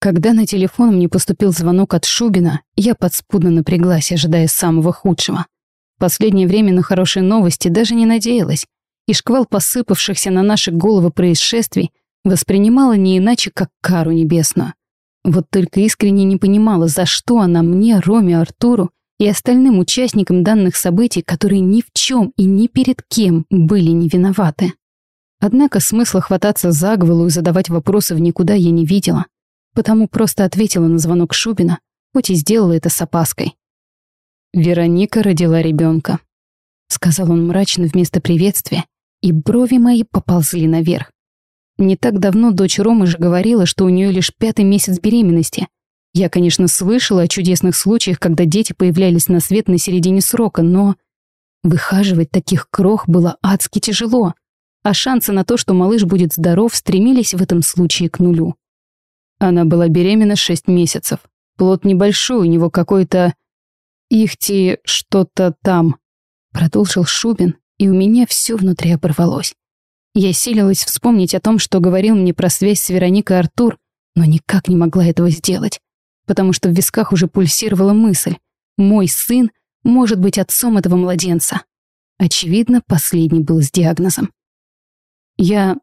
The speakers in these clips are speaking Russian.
Когда на телефон мне поступил звонок от Шубина, я подспудно напряглась, ожидая самого худшего. Последнее время на хорошие новости даже не надеялась, и шквал посыпавшихся на наши головы происшествий воспринимала не иначе, как кару небесную. Вот только искренне не понимала, за что она мне, Роме, Артуру и остальным участникам данных событий, которые ни в чем и ни перед кем были не виноваты. Однако смысла хвататься за голову и задавать вопросы в никуда я не видела потому просто ответила на звонок Шубина, хоть и сделала это с опаской. «Вероника родила ребенка, сказал он мрачно вместо приветствия, и брови мои поползли наверх. Не так давно дочь Ромы же говорила, что у нее лишь пятый месяц беременности. Я, конечно, слышала о чудесных случаях, когда дети появлялись на свет на середине срока, но выхаживать таких крох было адски тяжело, а шансы на то, что малыш будет здоров, стремились в этом случае к нулю. Она была беременна шесть месяцев. Плод небольшой, у него какой-то... Ихти что-то там. Продолжил Шубин, и у меня все внутри оборвалось. Я силилась вспомнить о том, что говорил мне про связь с Вероникой Артур, но никак не могла этого сделать, потому что в висках уже пульсировала мысль. Мой сын может быть отцом этого младенца. Очевидно, последний был с диагнозом. Я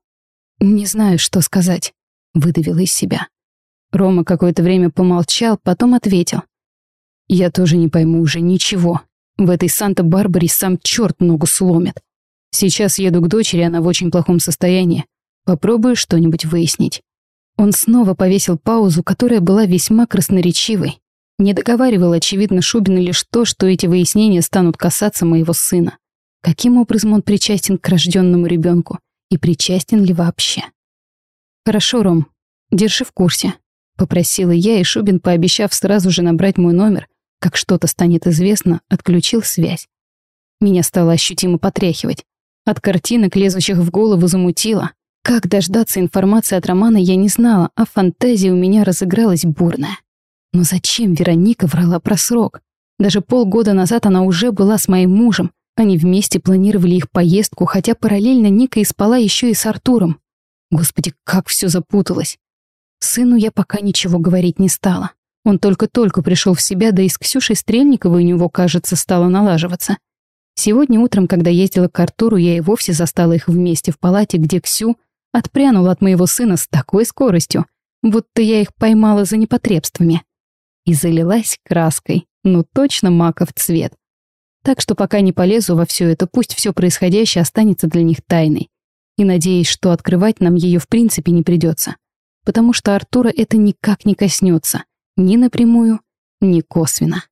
не знаю, что сказать, выдавила из себя. Рома какое-то время помолчал, потом ответил. «Я тоже не пойму уже ничего. В этой Санта-Барбаре сам черт ногу сломит. Сейчас еду к дочери, она в очень плохом состоянии. Попробую что-нибудь выяснить». Он снова повесил паузу, которая была весьма красноречивой. Не договаривал, очевидно, Шубин лишь то, что эти выяснения станут касаться моего сына. Каким образом он причастен к рожденному ребенку? И причастен ли вообще? Хорошо, Ром, держи в курсе. Попросила я, и Шубин, пообещав сразу же набрать мой номер, как что-то станет известно, отключил связь. Меня стало ощутимо потряхивать. От картинок, лезущих в голову, замутило. Как дождаться информации от Романа, я не знала, а фантазия у меня разыгралась бурная. Но зачем Вероника врала про срок? Даже полгода назад она уже была с моим мужем. Они вместе планировали их поездку, хотя параллельно Ника и спала еще и с Артуром. Господи, как все запуталось. Сыну я пока ничего говорить не стала. Он только-только пришел в себя, да и с Ксюшей Стрельниковой у него, кажется, стало налаживаться. Сегодня утром, когда ездила к Артуру, я и вовсе застала их вместе в палате, где Ксю отпрянула от моего сына с такой скоростью, будто я их поймала за непотребствами. И залилась краской, ну точно маков цвет. Так что пока не полезу во все это, пусть все происходящее останется для них тайной. И надеюсь, что открывать нам ее в принципе не придется потому что Артура это никак не коснется, ни напрямую, ни косвенно.